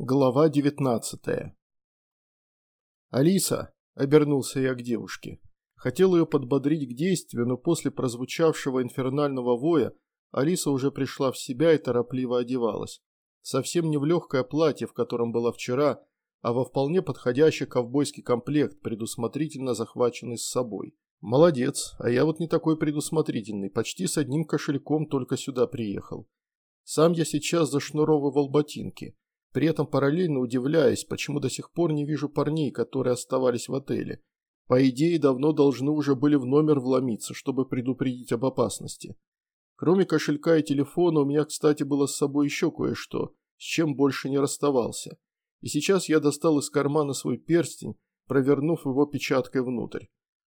Глава 19 «Алиса!» – обернулся я к девушке. Хотел ее подбодрить к действию, но после прозвучавшего инфернального воя Алиса уже пришла в себя и торопливо одевалась. Совсем не в легкое платье, в котором была вчера, а во вполне подходящий ковбойский комплект, предусмотрительно захваченный с собой. Молодец, а я вот не такой предусмотрительный, почти с одним кошельком только сюда приехал. Сам я сейчас зашнуровывал ботинки – при этом параллельно удивляясь, почему до сих пор не вижу парней, которые оставались в отеле. По идее, давно должны уже были в номер вломиться, чтобы предупредить об опасности. Кроме кошелька и телефона, у меня, кстати, было с собой еще кое-что, с чем больше не расставался. И сейчас я достал из кармана свой перстень, провернув его печаткой внутрь.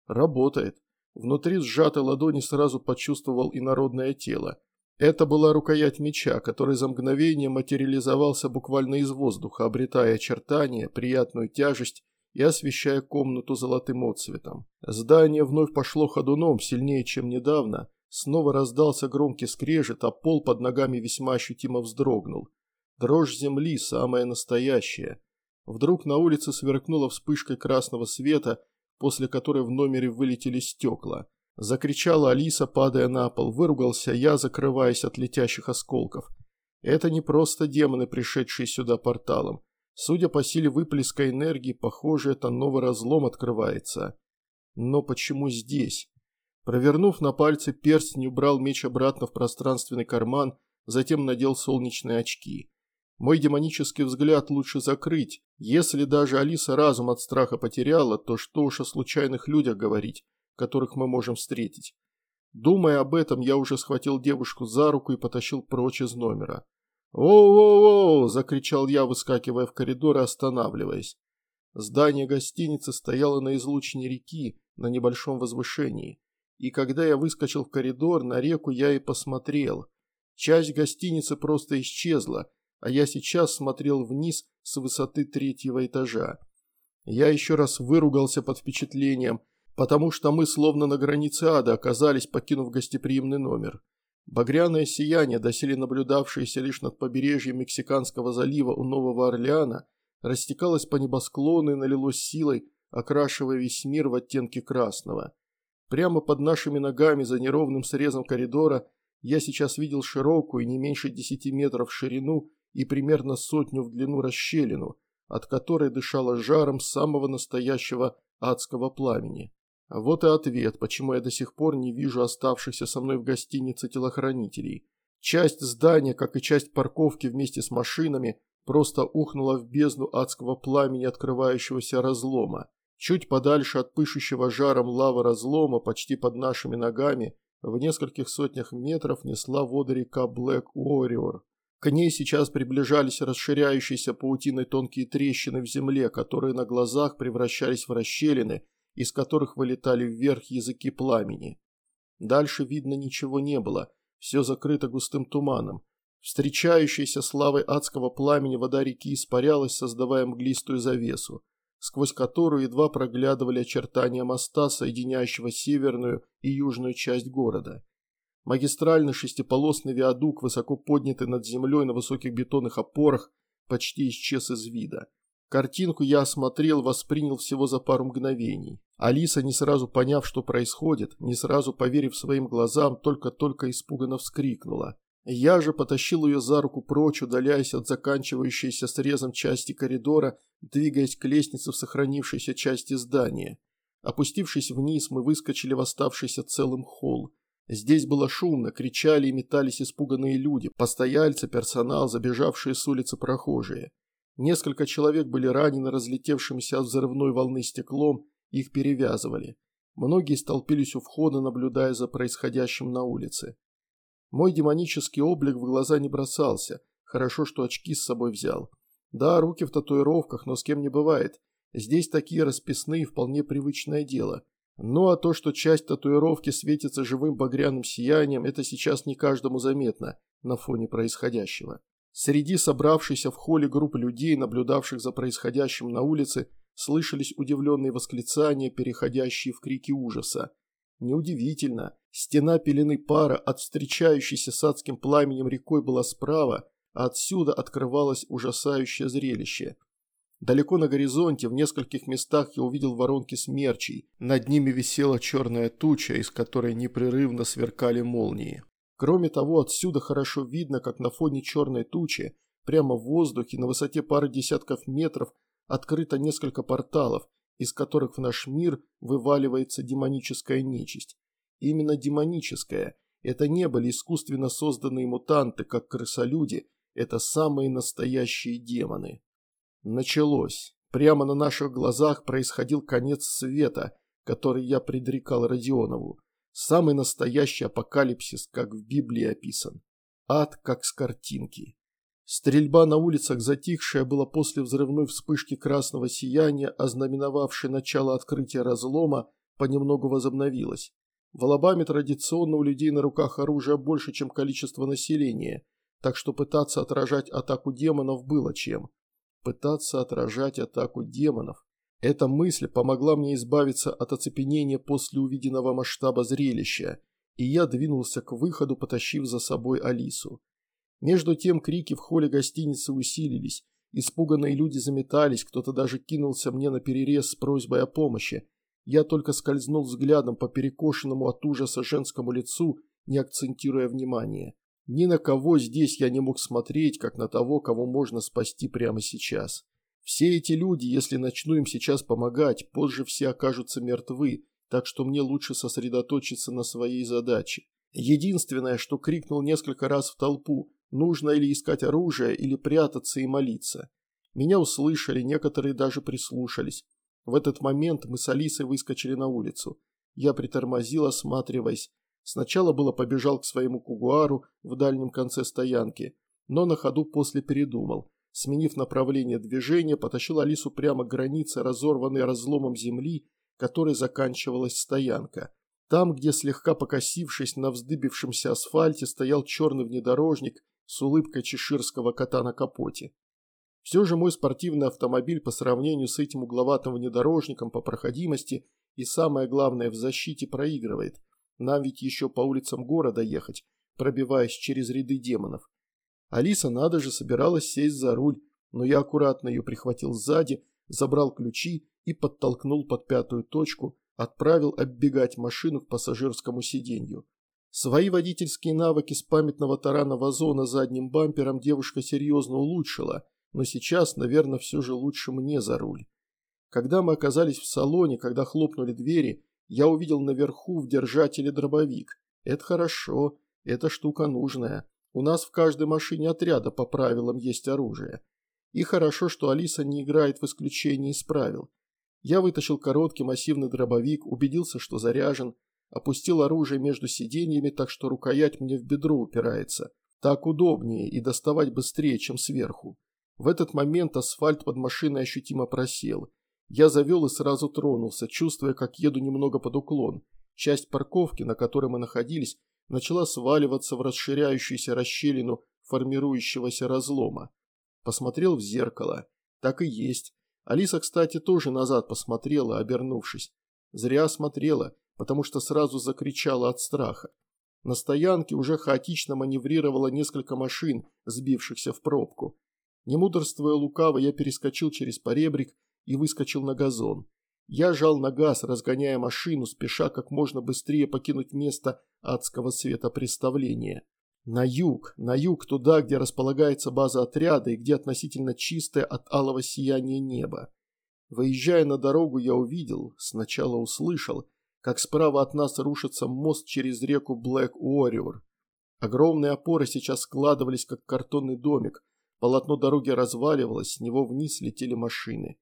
Работает. Внутри сжатой ладони сразу почувствовал инородное тело. Это была рукоять меча, который за мгновение материализовался буквально из воздуха, обретая очертания, приятную тяжесть и освещая комнату золотым отцветом. Здание вновь пошло ходуном, сильнее, чем недавно. Снова раздался громкий скрежет, а пол под ногами весьма ощутимо вздрогнул. Дрожь земли самая настоящая. Вдруг на улице сверкнула вспышкой красного света, после которой в номере вылетели стекла. Закричала Алиса, падая на пол. Выругался я, закрываясь от летящих осколков. Это не просто демоны, пришедшие сюда порталом. Судя по силе выплеска энергии, похоже, это новый разлом открывается. Но почему здесь? Провернув на пальце перстень, убрал меч обратно в пространственный карман, затем надел солнечные очки. Мой демонический взгляд лучше закрыть. Если даже Алиса разум от страха потеряла, то что уж о случайных людях говорить которых мы можем встретить. Думая об этом, я уже схватил девушку за руку и потащил прочь из номера. «Воу-воу-воу!» – закричал я, выскакивая в коридор и останавливаясь. Здание гостиницы стояло на излучине реки, на небольшом возвышении. И когда я выскочил в коридор, на реку я и посмотрел. Часть гостиницы просто исчезла, а я сейчас смотрел вниз с высоты третьего этажа. Я еще раз выругался под впечатлением – потому что мы словно на границе ада оказались, покинув гостеприимный номер. Багряное сияние, доселе наблюдавшееся лишь над побережьем Мексиканского залива у Нового Орлеана, растекалось по небосклону и налилось силой, окрашивая весь мир в оттенки красного. Прямо под нашими ногами за неровным срезом коридора я сейчас видел широкую, не меньше десяти метров в ширину и примерно сотню в длину расщелину, от которой дышало жаром самого настоящего адского пламени. Вот и ответ, почему я до сих пор не вижу оставшихся со мной в гостинице телохранителей. Часть здания, как и часть парковки вместе с машинами, просто ухнула в бездну адского пламени открывающегося разлома. Чуть подальше от пышущего жаром лавы разлома, почти под нашими ногами, в нескольких сотнях метров несла воды река Блэк Уорриор. К ней сейчас приближались расширяющиеся паутиной тонкие трещины в земле, которые на глазах превращались в расщелины – из которых вылетали вверх языки пламени. Дальше видно ничего не было, все закрыто густым туманом. Встречающаяся славой адского пламени вода реки испарялась, создавая мглистую завесу, сквозь которую едва проглядывали очертания моста, соединяющего северную и южную часть города. Магистральный шестиполосный виадук, высоко поднятый над землей на высоких бетонных опорах, почти исчез из вида. Картинку я осмотрел, воспринял всего за пару мгновений. Алиса, не сразу поняв, что происходит, не сразу поверив своим глазам, только-только испуганно вскрикнула. Я же потащил ее за руку прочь, удаляясь от заканчивающейся срезом части коридора, двигаясь к лестнице в сохранившейся части здания. Опустившись вниз, мы выскочили в оставшийся целым холл. Здесь было шумно, кричали и метались испуганные люди, постояльцы, персонал, забежавшие с улицы прохожие. Несколько человек были ранены разлетевшимся от взрывной волны стеклом, их перевязывали. Многие столпились у входа, наблюдая за происходящим на улице. Мой демонический облик в глаза не бросался, хорошо, что очки с собой взял. Да, руки в татуировках, но с кем не бывает. Здесь такие расписные, вполне привычное дело. Ну а то, что часть татуировки светится живым багряным сиянием, это сейчас не каждому заметно на фоне происходящего. Среди собравшейся в холле группы людей, наблюдавших за происходящим на улице, слышались удивленные восклицания, переходящие в крики ужаса. Неудивительно, стена пелены пара от встречающейся с адским пламенем рекой была справа, а отсюда открывалось ужасающее зрелище. Далеко на горизонте, в нескольких местах я увидел воронки смерчей. Над ними висела черная туча, из которой непрерывно сверкали молнии. Кроме того, отсюда хорошо видно, как на фоне черной тучи, прямо в воздухе, на высоте пары десятков метров, открыто несколько порталов, из которых в наш мир вываливается демоническая нечисть. Именно демоническая. Это не были искусственно созданные мутанты, как крысолюди, это самые настоящие демоны. Началось. Прямо на наших глазах происходил конец света, который я предрекал Родионову. Самый настоящий апокалипсис, как в Библии описан. Ад, как с картинки. Стрельба на улицах затихшая была после взрывной вспышки красного сияния, ознаменовавшей начало открытия разлома, понемногу возобновилась. В Алабаме традиционно у людей на руках оружия больше, чем количество населения, так что пытаться отражать атаку демонов было чем пытаться отражать атаку демонов. Эта мысль помогла мне избавиться от оцепенения после увиденного масштаба зрелища, и я двинулся к выходу, потащив за собой Алису. Между тем крики в холле гостиницы усилились, испуганные люди заметались, кто-то даже кинулся мне на перерез с просьбой о помощи. Я только скользнул взглядом по перекошенному от ужаса женскому лицу, не акцентируя внимание. Ни на кого здесь я не мог смотреть, как на того, кого можно спасти прямо сейчас. Все эти люди, если начну им сейчас помогать, позже все окажутся мертвы, так что мне лучше сосредоточиться на своей задаче. Единственное, что крикнул несколько раз в толпу, нужно или искать оружие, или прятаться и молиться. Меня услышали, некоторые даже прислушались. В этот момент мы с Алисой выскочили на улицу. Я притормозил, осматриваясь. Сначала было побежал к своему кугуару в дальнем конце стоянки, но на ходу после передумал. Сменив направление движения, потащил Алису прямо к границе, разорванной разломом земли, которой заканчивалась стоянка. Там, где слегка покосившись на вздыбившемся асфальте, стоял черный внедорожник с улыбкой чеширского кота на капоте. Все же мой спортивный автомобиль по сравнению с этим угловатым внедорожником по проходимости и самое главное в защите проигрывает – нам ведь еще по улицам города ехать, пробиваясь через ряды демонов. Алиса, надо же, собиралась сесть за руль, но я аккуратно ее прихватил сзади, забрал ключи и подтолкнул под пятую точку, отправил оббегать машину к пассажирскому сиденью. Свои водительские навыки с памятного тарана вазона задним бампером девушка серьезно улучшила, но сейчас, наверное, все же лучше мне за руль. Когда мы оказались в салоне, когда хлопнули двери, я увидел наверху в держателе дробовик. Это хорошо, эта штука нужная. У нас в каждой машине отряда по правилам есть оружие. И хорошо, что Алиса не играет в исключение из правил. Я вытащил короткий массивный дробовик, убедился, что заряжен, опустил оружие между сиденьями, так что рукоять мне в бедро упирается. Так удобнее и доставать быстрее, чем сверху. В этот момент асфальт под машиной ощутимо просел – я завел и сразу тронулся, чувствуя, как еду немного под уклон. Часть парковки, на которой мы находились, начала сваливаться в расширяющуюся расщелину формирующегося разлома. Посмотрел в зеркало. Так и есть. Алиса, кстати, тоже назад посмотрела, обернувшись. Зря смотрела, потому что сразу закричала от страха. На стоянке уже хаотично маневрировало несколько машин, сбившихся в пробку. Не мудрствуя лукаво, я перескочил через поребрик и выскочил на газон. Я жал на газ, разгоняя машину, спеша как можно быстрее покинуть место адского света представления. На юг, на юг, туда, где располагается база отряда и где относительно чистое от алого сияния небо. Выезжая на дорогу, я увидел, сначала услышал, как справа от нас рушится мост через реку Блэк Уорриор. Огромные опоры сейчас складывались, как картонный домик, полотно дороги разваливалось, с него вниз летели машины.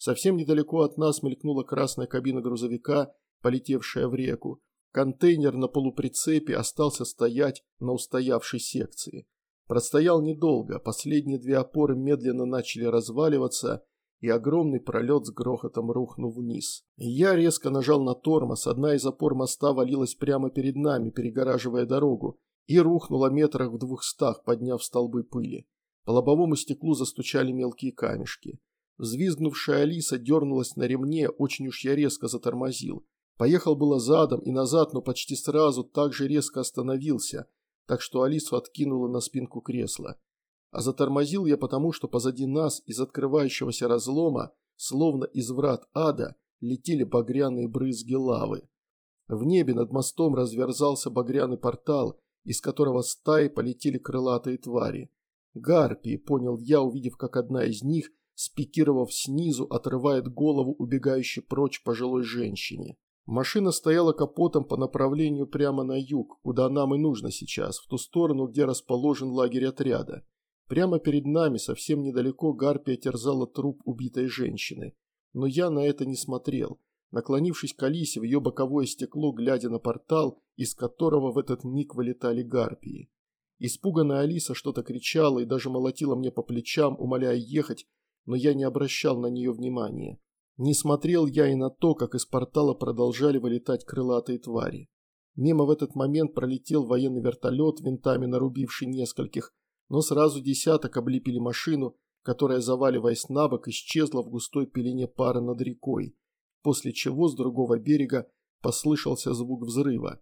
Совсем недалеко от нас мелькнула красная кабина грузовика, полетевшая в реку. Контейнер на полуприцепе остался стоять на устоявшей секции. Простоял недолго, последние две опоры медленно начали разваливаться, и огромный пролет с грохотом рухнул вниз. Я резко нажал на тормоз, одна из опор моста валилась прямо перед нами, перегораживая дорогу, и рухнула метрах в двухстах, подняв столбы пыли. По лобовому стеклу застучали мелкие камешки. Взвизгнувшая Алиса дернулась на ремне, очень уж я резко затормозил. Поехал было задом и назад, но почти сразу так же резко остановился, так что Алису откинула на спинку кресла. А затормозил я потому, что позади нас из открывающегося разлома, словно из врат ада, летели багряные брызги лавы. В небе над мостом разверзался багряный портал, из которого стаи полетели крылатые твари. Гарпии, понял я, увидев, как одна из них, спикировав снизу, отрывает голову убегающей прочь пожилой женщине. Машина стояла капотом по направлению прямо на юг, куда нам и нужно сейчас, в ту сторону, где расположен лагерь отряда. Прямо перед нами, совсем недалеко, Гарпия терзала труп убитой женщины. Но я на это не смотрел, наклонившись к Алисе в ее боковое стекло, глядя на портал, из которого в этот миг вылетали Гарпии. Испуганная Алиса что-то кричала и даже молотила мне по плечам, умоляя ехать, но я не обращал на нее внимания. Не смотрел я и на то, как из портала продолжали вылетать крылатые твари. Мимо в этот момент пролетел военный вертолет, винтами нарубивший нескольких, но сразу десяток облепили машину, которая, заваливаясь на бок, исчезла в густой пелене пара над рекой, после чего с другого берега послышался звук взрыва.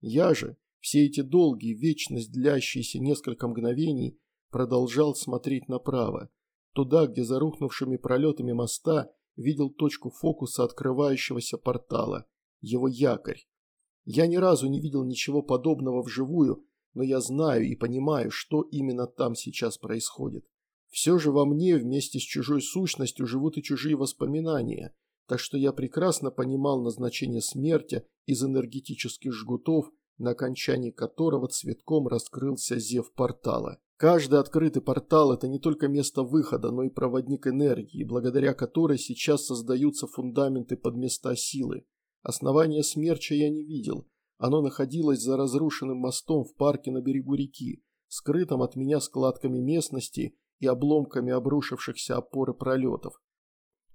Я же, все эти долгие, вечность длящиеся несколько мгновений, продолжал смотреть направо, туда, где за рухнувшими пролетами моста видел точку фокуса открывающегося портала, его якорь. Я ни разу не видел ничего подобного вживую, но я знаю и понимаю, что именно там сейчас происходит. Все же во мне вместе с чужой сущностью живут и чужие воспоминания, так что я прекрасно понимал назначение смерти из энергетических жгутов, на окончании которого цветком раскрылся зев портала. Каждый открытый портал – это не только место выхода, но и проводник энергии, благодаря которой сейчас создаются фундаменты под места силы. Основания смерча я не видел. Оно находилось за разрушенным мостом в парке на берегу реки, скрытым от меня складками местности и обломками обрушившихся опоры пролетов.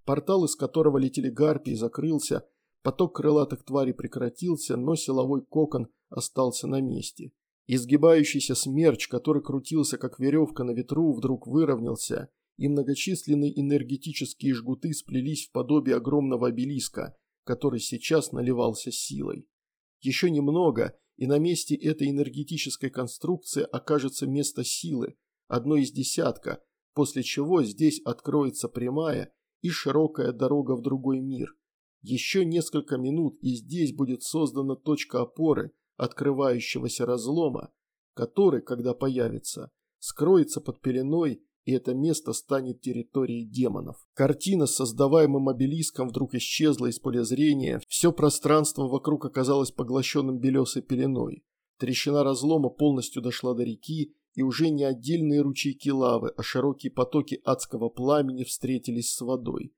Портал, из которого летели гарпии, закрылся, поток крылатых тварей прекратился, но силовой кокон остался на месте. Изгибающийся смерч, который крутился как веревка на ветру, вдруг выровнялся, и многочисленные энергетические жгуты сплелись в подобие огромного обелиска, который сейчас наливался силой. Еще немного, и на месте этой энергетической конструкции окажется место силы, одно из десятка, после чего здесь откроется прямая и широкая дорога в другой мир. Еще несколько минут, и здесь будет создана точка опоры открывающегося разлома, который, когда появится, скроется под пеленой, и это место станет территорией демонов. Картина с создаваемым обелиском вдруг исчезла из поля зрения, все пространство вокруг оказалось поглощенным белесой пеленой. Трещина разлома полностью дошла до реки, и уже не отдельные ручейки лавы, а широкие потоки адского пламени встретились с водой.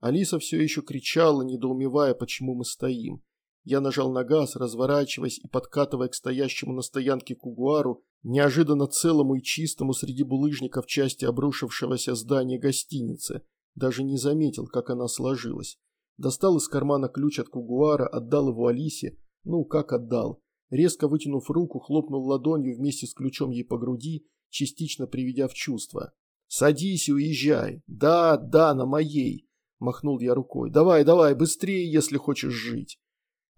Алиса все еще кричала, недоумевая, почему мы стоим. Я нажал на газ, разворачиваясь и подкатывая к стоящему на стоянке кугуару, неожиданно целому и чистому среди булыжников части обрушившегося здания гостиницы. Даже не заметил, как она сложилась. Достал из кармана ключ от кугуара, отдал его Алисе. Ну, как отдал. Резко вытянув руку, хлопнул ладонью вместе с ключом ей по груди, частично приведя в чувство. «Садись и уезжай. Да, да, на моей!» – махнул я рукой. «Давай, давай, быстрее, если хочешь жить!»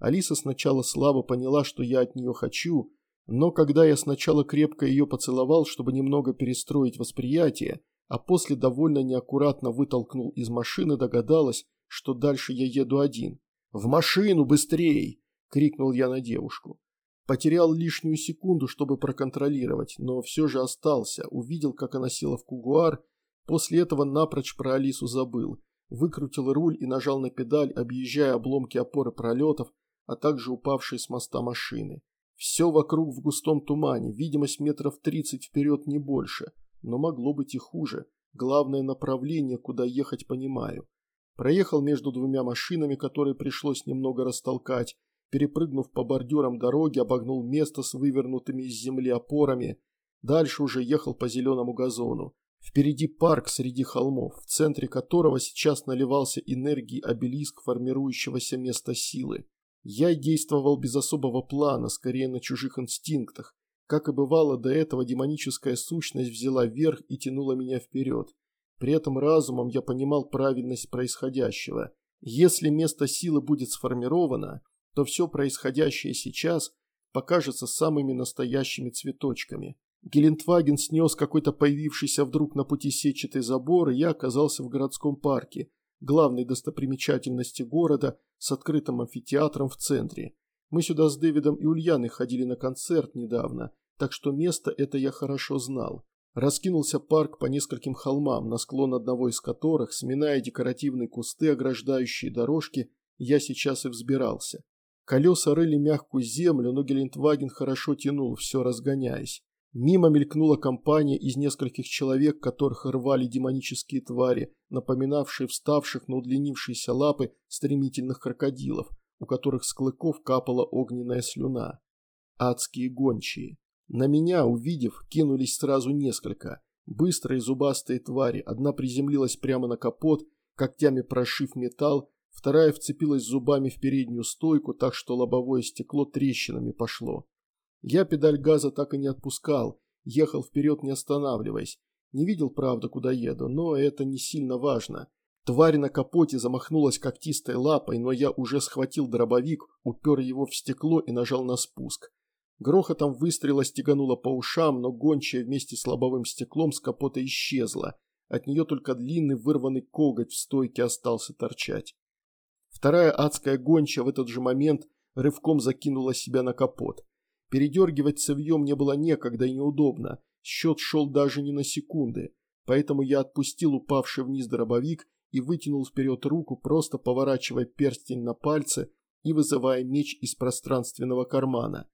Алиса сначала слабо поняла, что я от нее хочу, но когда я сначала крепко ее поцеловал, чтобы немного перестроить восприятие, а после довольно неаккуратно вытолкнул из машины, догадалась, что дальше я еду один. «В машину, быстрей!» – крикнул я на девушку. Потерял лишнюю секунду, чтобы проконтролировать, но все же остался, увидел, как она села в кугуар, после этого напрочь про Алису забыл, выкрутил руль и нажал на педаль, объезжая обломки опоры пролетов, а также упавшие с моста машины. Все вокруг в густом тумане, видимость метров тридцать вперед не больше, но могло быть и хуже. Главное направление, куда ехать, понимаю. Проехал между двумя машинами, которые пришлось немного растолкать, перепрыгнув по бордюрам дороги, обогнул место с вывернутыми из земли опорами. Дальше уже ехал по зеленому газону. Впереди парк среди холмов, в центре которого сейчас наливался энергией обелиск формирующегося места силы. Я действовал без особого плана, скорее на чужих инстинктах. Как и бывало до этого, демоническая сущность взяла верх и тянула меня вперед. При этом разумом я понимал правильность происходящего. Если место силы будет сформировано, то все происходящее сейчас покажется самыми настоящими цветочками. Гелендваген снес какой-то появившийся вдруг на пути сетчатый забор, и я оказался в городском парке, главной достопримечательности города с открытым амфитеатром в центре. Мы сюда с Дэвидом и Ульяной ходили на концерт недавно, так что место это я хорошо знал. Раскинулся парк по нескольким холмам, на склон одного из которых, сминая декоративные кусты, ограждающие дорожки, я сейчас и взбирался. Колеса рыли мягкую землю, но Гелендваген хорошо тянул, все разгоняясь. Мимо мелькнула компания из нескольких человек, которых рвали демонические твари, напоминавшие вставших на удлинившиеся лапы стремительных крокодилов, у которых с клыков капала огненная слюна. Адские гончие. На меня, увидев, кинулись сразу несколько. Быстрые зубастые твари, одна приземлилась прямо на капот, когтями прошив металл, вторая вцепилась зубами в переднюю стойку, так что лобовое стекло трещинами пошло. Я педаль газа так и не отпускал, ехал вперед не останавливаясь. Не видел, правда, куда еду, но это не сильно важно. Тварь на капоте замахнулась когтистой лапой, но я уже схватил дробовик, упер его в стекло и нажал на спуск. Грохотом выстрела стегануло по ушам, но гончая вместе с лобовым стеклом с капота исчезла. От нее только длинный вырванный коготь в стойке остался торчать. Вторая адская гончая в этот же момент рывком закинула себя на капот. Передергивать цевьем мне было некогда и неудобно, счет шел даже не на секунды, поэтому я отпустил упавший вниз дробовик и вытянул вперед руку, просто поворачивая перстень на пальце и вызывая меч из пространственного кармана.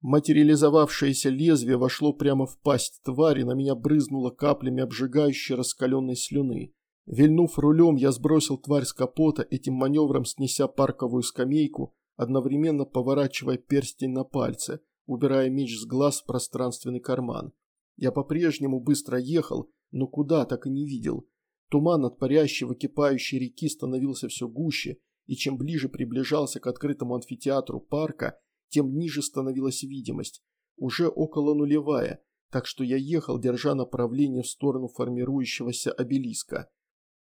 Материализовавшееся лезвие вошло прямо в пасть твари, на меня брызнуло каплями обжигающей раскаленной слюны. Вильнув рулем, я сбросил тварь с капота, этим маневром снеся парковую скамейку, одновременно поворачивая перстень на пальце, убирая меч с глаз в пространственный карман. Я по-прежнему быстро ехал, но куда так и не видел. Туман от парящей выкипающей реки становился все гуще, и чем ближе приближался к открытому амфитеатру парка, тем ниже становилась видимость, уже около нулевая, так что я ехал, держа направление в сторону формирующегося обелиска.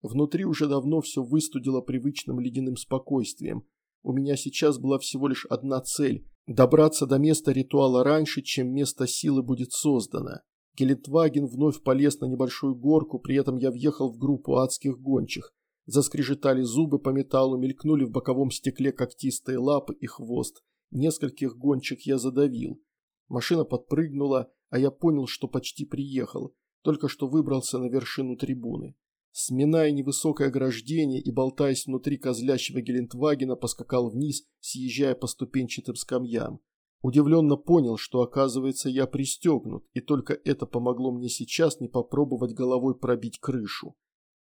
Внутри уже давно все выстудило привычным ледяным спокойствием. У меня сейчас была всего лишь одна цель Добраться до места ритуала раньше, чем место силы будет создано. Гелендваген вновь полез на небольшую горку, при этом я въехал в группу адских гончих. Заскрежетали зубы по металлу, мелькнули в боковом стекле когтистые лапы и хвост. Нескольких гончих я задавил. Машина подпрыгнула, а я понял, что почти приехал. Только что выбрался на вершину трибуны. Сминая невысокое ограждение и болтаясь внутри козлящего Гелендвагена, поскакал вниз, съезжая по ступенчатым скамьям. Удивленно понял, что оказывается я пристегнут, и только это помогло мне сейчас не попробовать головой пробить крышу.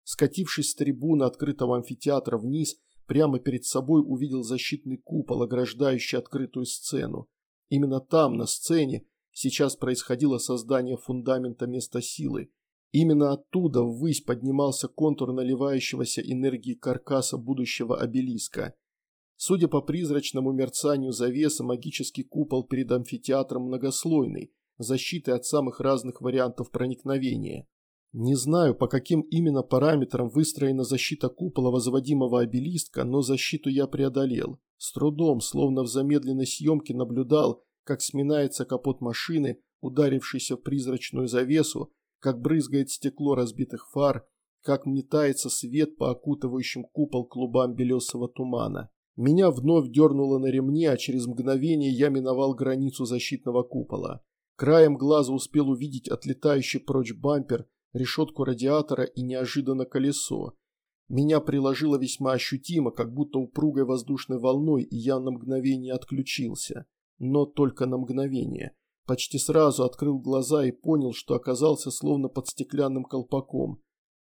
Скатившись с трибуны открытого амфитеатра вниз, прямо перед собой увидел защитный купол, ограждающий открытую сцену. Именно там, на сцене, сейчас происходило создание фундамента места силы, Именно оттуда ввысь поднимался контур наливающегося энергии каркаса будущего обелиска. Судя по призрачному мерцанию завеса, магический купол перед амфитеатром многослойный, защитой от самых разных вариантов проникновения. Не знаю, по каким именно параметрам выстроена защита купола возводимого обелиска, но защиту я преодолел. С трудом, словно в замедленной съемке наблюдал, как сминается капот машины, ударившийся в призрачную завесу, как брызгает стекло разбитых фар, как метается свет по окутывающим купол клубам белесого тумана. Меня вновь дернуло на ремне, а через мгновение я миновал границу защитного купола. Краем глаза успел увидеть отлетающий прочь бампер, решетку радиатора и неожиданно колесо. Меня приложило весьма ощутимо, как будто упругой воздушной волной, и я на мгновение отключился. Но только на мгновение. Почти сразу открыл глаза и понял, что оказался словно под стеклянным колпаком.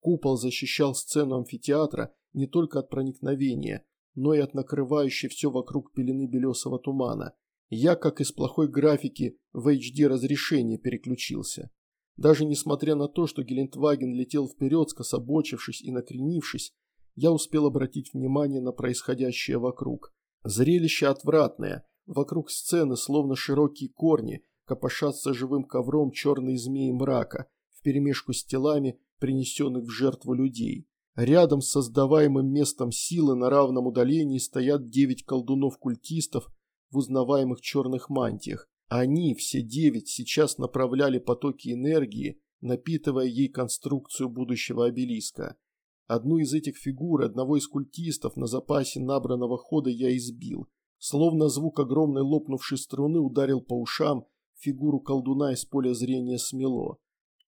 Купол защищал сцену амфитеатра не только от проникновения, но и от накрывающей все вокруг пелены белесого тумана. Я, как из плохой графики, в HD разрешение переключился. Даже несмотря на то, что Гелендваген летел вперед, скособочившись и накренившись, я успел обратить внимание на происходящее вокруг. Зрелище отвратное. Вокруг сцены словно широкие корни, копошатся живым ковром черные змеи мрака, вперемешку с телами, принесенных в жертву людей. Рядом с создаваемым местом силы на равном удалении стоят девять колдунов-культистов в узнаваемых черных мантиях. Они, все девять, сейчас направляли потоки энергии, напитывая ей конструкцию будущего обелиска. Одну из этих фигур, одного из культистов на запасе набранного хода я избил. Словно звук огромной лопнувшей струны ударил по ушам, фигуру колдуна из поля зрения смело.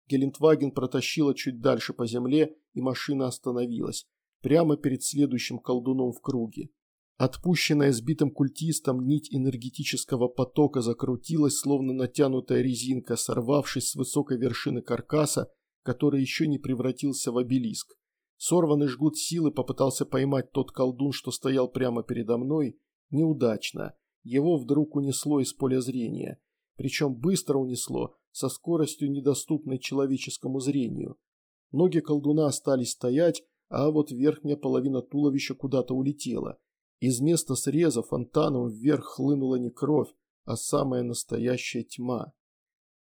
Гелендваген протащила чуть дальше по земле, и машина остановилась, прямо перед следующим колдуном в круге. Отпущенная сбитым культистом нить энергетического потока закрутилась, словно натянутая резинка, сорвавшись с высокой вершины каркаса, который еще не превратился в обелиск. Сорванный жгут силы попытался поймать тот колдун, что стоял прямо передо мной. Неудачно. Его вдруг унесло из поля зрения. Причем быстро унесло, со скоростью, недоступной человеческому зрению. Ноги колдуна остались стоять, а вот верхняя половина туловища куда-то улетела. Из места среза фонтаном вверх хлынула не кровь, а самая настоящая тьма.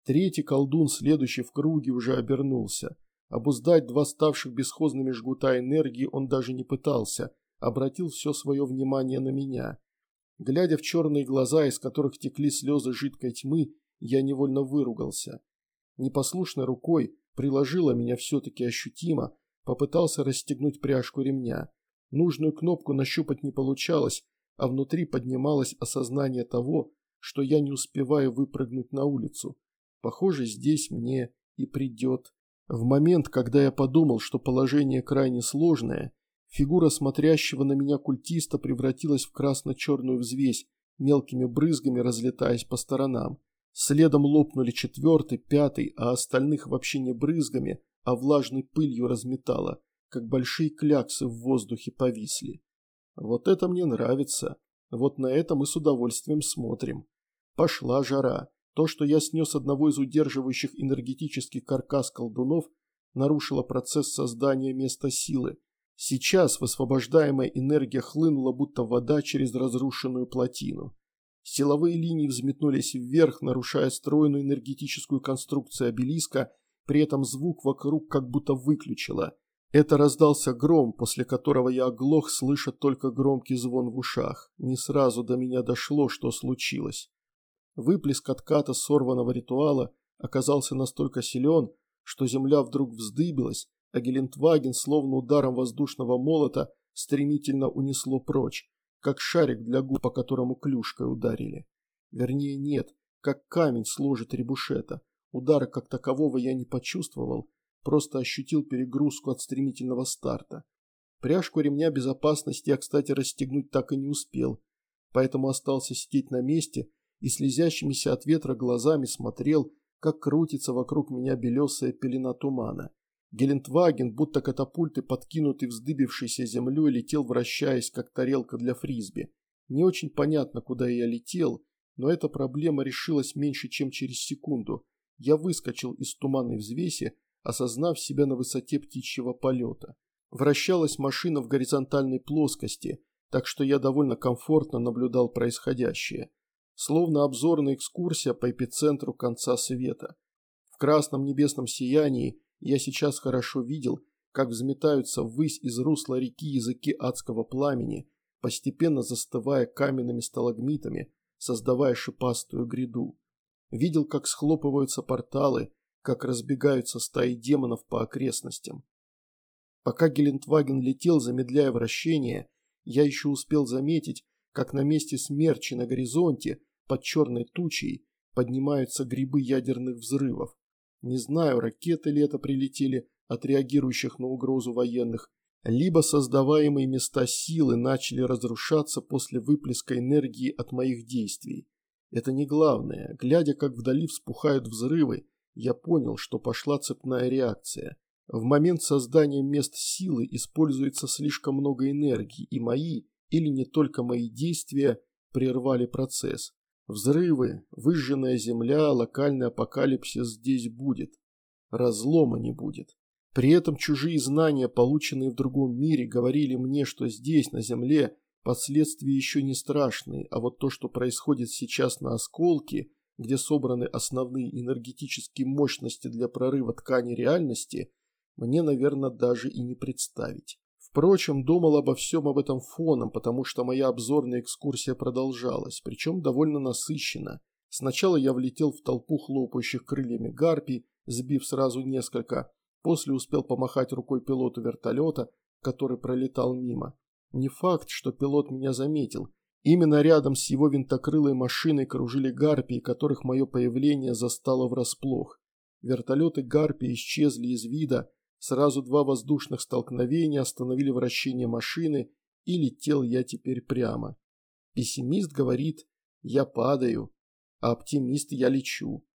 Третий колдун, следующий в круге, уже обернулся. Обуздать два ставших бесхозными жгута энергии он даже не пытался, обратил все свое внимание на меня. Глядя в черные глаза, из которых текли слезы жидкой тьмы, я невольно выругался. Непослушной рукой приложила меня все-таки ощутимо, попытался расстегнуть пряжку ремня. Нужную кнопку нащупать не получалось, а внутри поднималось осознание того, что я не успеваю выпрыгнуть на улицу. Похоже, здесь мне и придет. В момент, когда я подумал, что положение крайне сложное, фигура смотрящего на меня культиста превратилась в красно-черную взвесь, мелкими брызгами разлетаясь по сторонам. Следом лопнули четвертый, пятый, а остальных вообще не брызгами, а влажной пылью разметало как большие кляксы в воздухе повисли. Вот это мне нравится. Вот на это мы с удовольствием смотрим. Пошла жара. То, что я снес одного из удерживающих энергетический каркас колдунов, нарушило процесс создания места силы. Сейчас высвобождаемая энергия хлынула, будто вода через разрушенную плотину. Силовые линии взметнулись вверх, нарушая стройную энергетическую конструкцию обелиска, при этом звук вокруг как будто выключило – это раздался гром, после которого я оглох, слыша только громкий звон в ушах. Не сразу до меня дошло, что случилось. Выплеск отката сорванного ритуала оказался настолько силен, что земля вдруг вздыбилась, а Гелендваген, словно ударом воздушного молота, стремительно унесло прочь, как шарик для губ, по которому клюшкой ударили. Вернее, нет, как камень сложит ребушета. Удара как такового я не почувствовал, Просто ощутил перегрузку от стремительного старта. Пряжку ремня безопасности я, кстати, расстегнуть так и не успел, поэтому остался сидеть на месте и слезящимися от ветра глазами смотрел, как крутится вокруг меня белесая пелена тумана. Гелендваген, будто катапульты, подкинутый вздыбившейся землей, летел, вращаясь, как тарелка для фрисби. Не очень понятно, куда я летел, но эта проблема решилась меньше, чем через секунду. Я выскочил из туманной взвеси, осознав себя на высоте птичьего полета. Вращалась машина в горизонтальной плоскости, так что я довольно комфортно наблюдал происходящее. Словно обзорная экскурсия по эпицентру конца света. В красном небесном сиянии я сейчас хорошо видел, как взметаются ввысь из русла реки языки адского пламени, постепенно застывая каменными сталагмитами, создавая шипастую гряду. Видел, как схлопываются порталы, как разбегаются стаи демонов по окрестностям. Пока Гелендваген летел, замедляя вращение, я еще успел заметить, как на месте смерчи на горизонте под черной тучей поднимаются грибы ядерных взрывов. Не знаю, ракеты ли это прилетели от реагирующих на угрозу военных, либо создаваемые места силы начали разрушаться после выплеска энергии от моих действий. Это не главное. Глядя, как вдали вспухают взрывы, я понял, что пошла цепная реакция. В момент создания мест силы используется слишком много энергии, и мои, или не только мои действия, прервали процесс. Взрывы, выжженная земля, локальный апокалипсис здесь будет. Разлома не будет. При этом чужие знания, полученные в другом мире, говорили мне, что здесь, на Земле, последствия еще не страшные, а вот то, что происходит сейчас на осколке, где собраны основные энергетические мощности для прорыва ткани реальности, мне, наверное, даже и не представить. Впрочем, думал обо всем об этом фоном, потому что моя обзорная экскурсия продолжалась, причем довольно насыщенно. Сначала я влетел в толпу хлопающих крыльями гарпий, сбив сразу несколько, после успел помахать рукой пилоту вертолета, который пролетал мимо. Не факт, что пилот меня заметил. Именно рядом с его винтокрылой машиной кружили гарпии, которых мое появление застало врасплох. Вертолеты гарпии исчезли из вида, сразу два воздушных столкновения остановили вращение машины, и летел я теперь прямо. Пессимист говорит «я падаю», а оптимист «я лечу».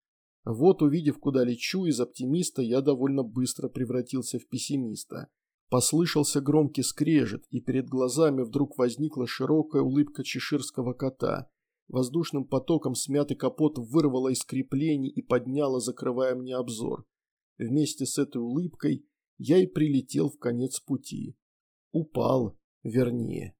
Вот увидев, куда лечу, из оптимиста я довольно быстро превратился в пессимиста. Послышался громкий скрежет, и перед глазами вдруг возникла широкая улыбка чеширского кота. Воздушным потоком смятый капот вырвало из креплений и подняло, закрывая мне обзор. Вместе с этой улыбкой я и прилетел в конец пути. Упал, вернее.